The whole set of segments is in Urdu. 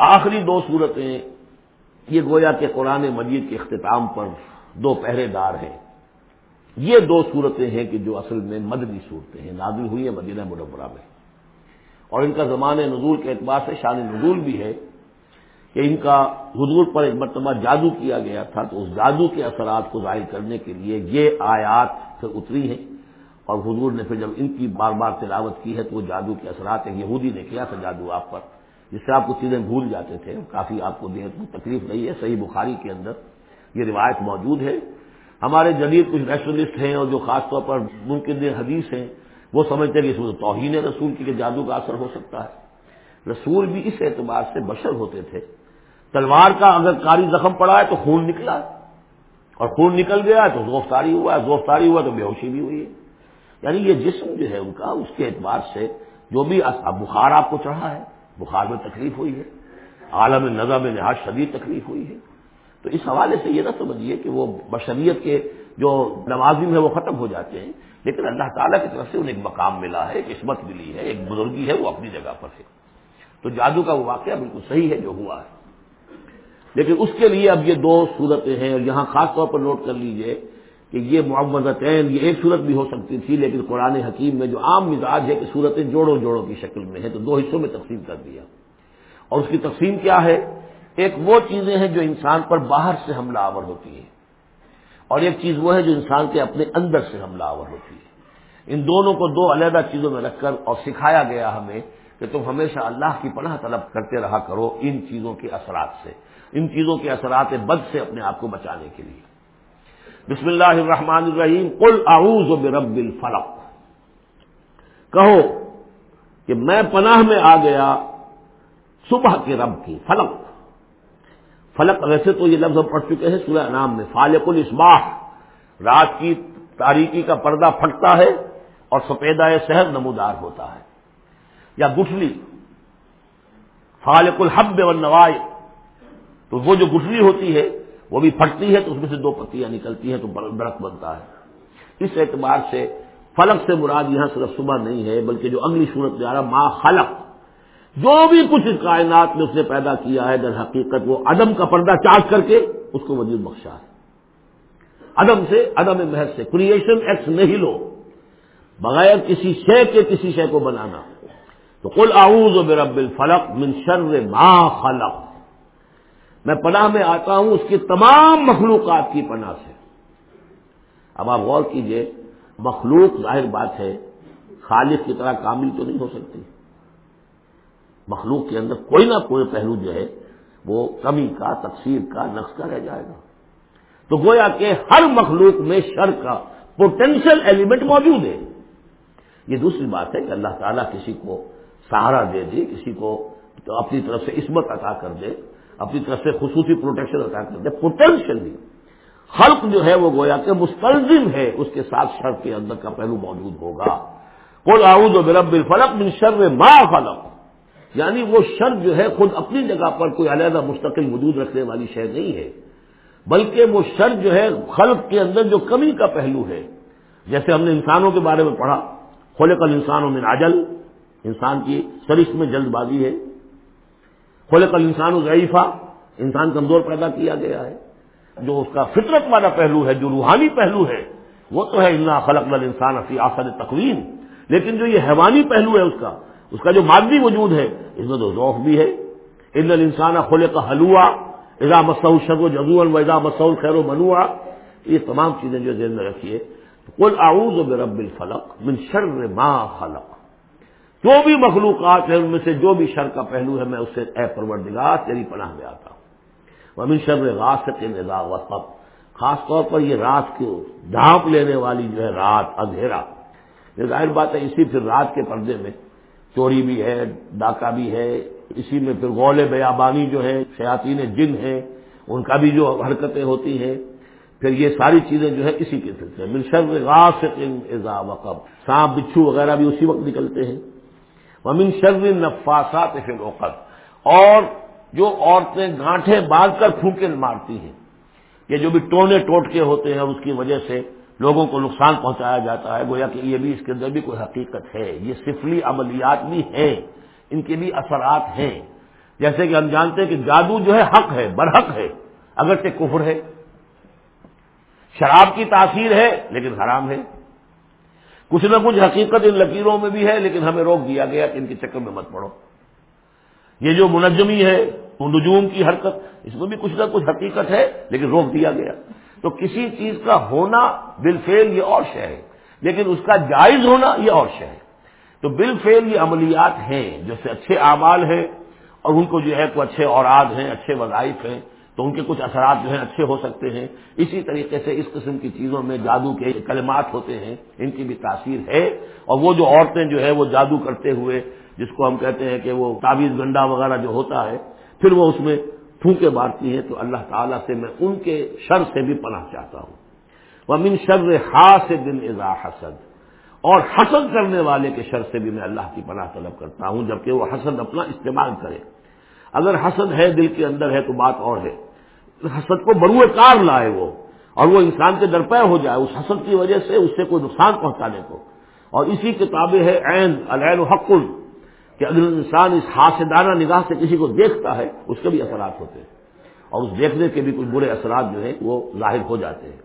آخری دو صورتیں یہ گویا کہ قرآن مجید کے اختتام پر دو پہرے دار ہیں۔ یہ دو صورتیں ہیں کہ جو اصل میں مدنی صورتیں ہیں، نازل ہوئی ہیں مدینہ منورہ میں۔ اور ان کا زمان نزول کے اعتبار سے شان نزول بھی ہے کہ ان کا حضور پر ایک مرتبہ جادو کیا گیا تھا تو اس جادو کے اثرات کو ظاہر کرنے کے لیے یہ آیات سے اتری ہیں۔ اور حضور نے پھر جب ان کی بار بار تلاوت کی ہے تو وہ جادو کے اثرات ایک یہودی نے کیا تھا جادو آپ پر؟ جس سے آپ کو چیزیں بھول جاتے تھے، کافی آپ کو کو تکلیف نہیں ہے، صحیح بخاری کے اندر یہ روایت موجود ہے۔ ہمارے جدید کچھ نیشنلسٹ ہیں اور جو خاص طور پر ممکن حدیث ہیں، وہ سمجھتے ہیں کہ اس میں توہین رسول کی کہ جادو کا اثر ہو سکتا ہے۔ رسول بھی اس اعتبار سے بشر ہوتے تھے۔ تلوار کا اگر کاری زخم پڑا ہے تو خون نکلا۔ اور خون نکل گیا تو زوفتاری ہوا ہے زوفتاری ہوا تو بے ہوشی بھی ہوئی ہے۔ یعنی یہ جسم جو ہے ان کا، اس کے اعتبار سے جو بھی بخار آپ کو چڑھا ہے۔ بخار میں تکلیف ہوئی ہے، عالم نظر میں نہایت شدید تکلیف ہوئی ہے۔ تو اس حوالے سے یہ نہ سمجھیے کہ وہ بشریت کے جو نوازم ہے وہ ختم ہو جاتے ہیں، لیکن اللہ تعالیٰ کی طرف سے انہیں ایک مقام ملا ہے، ایک عصمت ملی ہے، ایک بزرگی ہے، وہ اپنی جگہ پر ہے۔ تو جادو کا وہ واقعہ بالکل صحیح ہے جو ہوا ہے۔ لیکن اس کے لیے اب یہ دو صورتیں ہیں اور یہاں خاص طور پر نوٹ کر لیجیے کہ یہ معوضتین یہ ایک صورت بھی ہو سکتی تھی، لیکن قرآن حکیم میں جو عام مزاج ہے کہ صورتیں جوڑوں جوڑوں کی شکل میں ہیں، تو دو حصوں میں تقسیم کر دیا۔ اور اس کی تقسیم کیا ہے؟ ایک وہ چیزیں ہیں جو انسان پر باہر سے حملہ آور ہوتی ہیں، اور ایک چیز وہ ہے جو انسان کے اپنے اندر سے حملہ آور ہوتی ہے۔ ان دونوں کو دو علیحدہ چیزوں میں رکھ کر اور سکھایا گیا ہمیں کہ تم ہمیشہ اللہ کی پناہ طلب کرتے رہا کرو ان چیزوں کے اثرات سے، ان چیزوں کے اثرات بد سے اپنے آپ کو بچانے کے لیے۔ بسم اللہ الرحمن الرحیم، قل اعوذ برب الفلق۔ کہو کہ میں پناہ میں آ گیا صبح کے رب کی فلق۔ فلق ویسے تو یہ لفظ ہم پڑھ چکے ہیں، سورہ نام میں۔ فالق الاسباح، رات کی تاریکی کا پردہ پھٹتا ہے اور سفیدہ شہر نمودار ہوتا ہے۔ یا گٹھلی فالق الحب والنوائے تو وہ جو گٹھلی ہوتی ہے وہ بھی پھٹتی ہے تو اس میں سے دو پتیاں نکلتی ہیں تو درخت بنتا ہے۔ اس اعتبار سے فلک سے مراد یہاں صرف صبح نہیں ہے، بلکہ جو اگلی صورت میں آ رہا ماں خلق۔ جو بھی کچھ اس کائنات میں اس نے پیدا کیا ہے، در حقیقت وہ عدم کا پردہ چارج کر کے اس کو وجود بخشا ہے۔ عدم سے، عدم محض سے۔ کریشن ایکس نہیں لو، بغیر کسی شے کے کسی شے کو بنانا۔ تو کل آؤز و برب الفلق من شر ما خلق۔ میں پناہ میں آتا ہوں اس کی تمام مخلوقات کی پناہ سے۔ اب آپ غور کیجیے، مخلوق ظاہر بات ہے، خالق کی طرح کامل تو نہیں ہو سکتی۔ مخلوق کے اندر کوئی نہ کوئی پہلو جو ہے، وہ کمی کا تقسیم کا، نقص کا رہ جائے گا۔ تو گویا کہ ہر مخلوق میں شر کا پوٹینشیل ایلیمنٹ موجود ہے۔ یہ دوسری بات ہے کہ اللہ تعالیٰ کسی کو سہارا دے دے، کسی کو اپنی طرف سے عصمت عطا کر دے۔ اپنی طرف سے خصوصی پروٹیکشن عطا کر دے پوٹینشلی خلق جو ہے وہ گویا کہ مستلزم ہے، اس کے ساتھ شر کے اندر کا پہلو موجود ہوگا۔ کوئی آؤد و برب الفلق من شر ما فلق یعنی وہ شر جو ہے خود اپنی جگہ پر کوئی علیحدہ مستقل وجود رکھنے والی شے نہیں ہے، بلکہ وہ شر جو ہے خلق کے اندر جو کمی کا پہلو ہے۔ جیسے ہم نے انسانوں کے بارے میں پڑھا کھولے کل انسانوں میں ناجل انسان کی سرش میں جلد بازی ہے۔ کھولے کل انسان ضعیفہ، انسان کمزور پیدا کیا گیا ہے۔ جو اس کا فطرت والا پہلو ہے، جو روحانی پہلو ہے، وہ تو ہے اللہ خلق نل انسان فی آسر تقویم۔ لیکن جو یہ حیوانی پہلو ہے اس کا اس کا جو مادی وجود ہے، اس میں تو ذوق بھی ہے۔ ان انسان خلے کا حلوا اضا مسعود شب و جزو الزا مسعود خیر و منوا یہ تمام چیزیں جو ذہن میں رکھیے۔ کل آؤز و برب الفلق من شر ما خلق۔ جو بھی مخلوقات ہیں ان میں سے جو بھی شر کا پہلو ہے میں اس سے اے پروردگار تیری پناہ میں آتا ہوں۔ ومن شر غاص کے نظا وسط خاص طور پر یہ رات کو ڈھانپ لینے والی جو ہے رات اندھیرا۔ یہ ظاہر بات ہے اسی پھر رات کے پردے میں چوری بھی ہے، ڈاکہ بھی ہے، اسی میں پھر غول بیابانی جو ہے، شیاطین جن ہیں، ان کا بھی جو حرکتیں ہوتی ہیں۔ پھر یہ ساری چیزیں جو ہے اسی کے سلسلے من شر غاص ازا وقب سانپ، بچھو وغیرہ بھی اسی وقت نکلتے ہیں۔ ومن شر نفاسات فی الوقت اور جو عورتیں گانٹھیں باندھ کر پھونکے مارتی ہیں، یہ جو بھی ٹونے ٹوٹکے ہوتے ہیں، اس کی وجہ سے لوگوں کو نقصان پہنچایا جاتا ہے، گویا کہ یہ بھی اس کے اندر بھی کوئی حقیقت ہے۔ یہ سفلی عملیات بھی ہیں، ان کے بھی اثرات ہیں۔ جیسے کہ ہم جانتے ہیں کہ جادو جو ہے حق ہے، برحق ہے، اگرچہ کفر ہے۔ شراب کی تاثیر ہے، لیکن حرام ہے۔ کچھ نہ کچھ حقیقت ان لکیروں میں بھی ہے، لیکن ہمیں روک دیا گیا کہ ان کے چکر میں مت پڑو۔ یہ جو منجمی ہے نجوم کی حرکت، اس میں بھی کچھ نہ کچھ حقیقت ہے، لیکن روک دیا گیا۔ تو کسی چیز کا ہونا بالفعل یہ اور شے ہے، لیکن اس کا جائز ہونا یہ اور شے ہے۔ تو بالفعل یہ عملیات ہیں جیسے اچھے اعمال ہیں، اور ان کو جو ہے تو اچھے اوراد ہیں، اچھے وظائف ہیں۔ تو ان کے کچھ اثرات جو ہیں اچھے ہو سکتے ہیں۔ اسی طریقے سے اس قسم کی چیزوں میں جادو کے کلمات ہوتے ہیں، ان کی بھی تاثیر ہے۔ اور وہ جو عورتیں جو ہے وہ جادو کرتے ہوئے، جس کو ہم کہتے ہیں کہ وہ تعویذ گنڈا وغیرہ جو ہوتا ہے، پھر وہ اس میں پھونکے مارتی ہیں۔ تو اللہ تعالیٰ سے میں ان کے شر سے بھی پناہ چاہتا ہوں۔ وہ من شر سے دن ازا حسد۔ اور حسد کرنے والے کے شر سے بھی میں اللہ کی پناہ طلب کرتا ہوں، جبکہ وہ حسد اپنا استعمال کرے۔ اگر حسد ہے دل کے اندر ہے تو بات اور ہے۔ حسد کو بروئے کار لائے وہ، اور وہ انسان کے درپے ہو جائے، اس حسد کی وجہ سے اس سے کوئی نقصان پہنچانے کو۔ اور اسی کتابیں ہے عین، العین حق، کہ اگر انسان اس حاصدانہ نگاہ سے کسی کو دیکھتا ہے، اس کے بھی اثرات ہوتے ہیں۔ اور اس دیکھنے کے بھی کچھ برے اثرات جو ہیں، وہ ظاہر ہو جاتے ہیں۔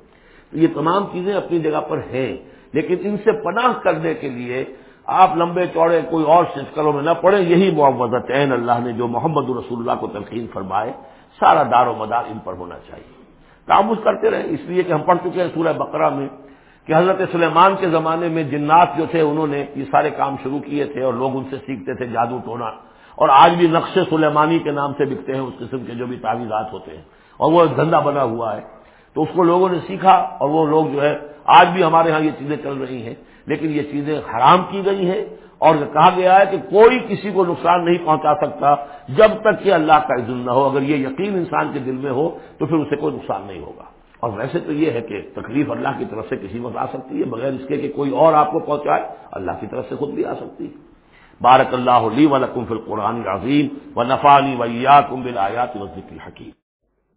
تو یہ تمام چیزیں اپنی جگہ پر ہیں، لیکن ان سے پناہ کرنے کے لیے آپ لمبے چوڑے کوئی اور سسکروں میں نہ پڑے یہی معوضت عین اللہ نے جو محمد رسول اللہ کو تلقین فرمائے، سارا دار و مدار ان پر ہونا چاہیے۔ کاموز کرتے رہے اس لیے کہ ہم پڑھ چکے ہیں سورہ بقرہ میں کہ حضرت سلیمان کے زمانے میں جنات جو تھے، انہوں نے یہ سارے کام شروع کیے تھے اور لوگ ان سے سیکھتے تھے، جادو ٹونا۔ اور آج بھی نقش سلیمانی کے نام سے بکتے ہیں، اس قسم کے جو بھی تعویذات ہوتے ہیں۔ اور وہ ایک دھندا بنا ہوا ہے۔ تو اس کو لوگوں نے سیکھا اور وہ لوگ جو ہے، آج بھی ہمارے ہاں یہ چیزیں چل رہی ہیں، لیکن یہ چیزیں حرام کی گئی ہیں اور کہا گیا ہے کہ کوئی کسی کو نقصان نہیں پہنچا سکتا جب تک کہ اللہ کا عزم نہ ہو۔ اگر یہ یقین انسان کے دل میں ہو تو پھر اسے کوئی نقصان نہیں ہوگا۔ اور ویسے تو یہ ہے کہ تکلیف اللہ کی طرف سے کسی وقت آ سکتی ہے، بغیر اس کے کہ کوئی اور آپ کو پہنچائے، اللہ کی طرف سے خود بھی آ سکتی ہے۔ بارک اللہ علی و لکم فی القرآن عظیم و نفانی ویا کم بل آیات و ذکر حکیم